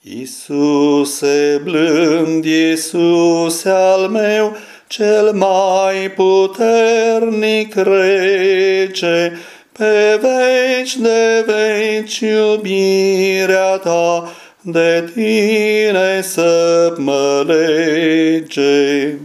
Iisuse blând, Iisuse al meu, cel mai puternic rece, pe veci de veci iubirea ta de tine să mă lege.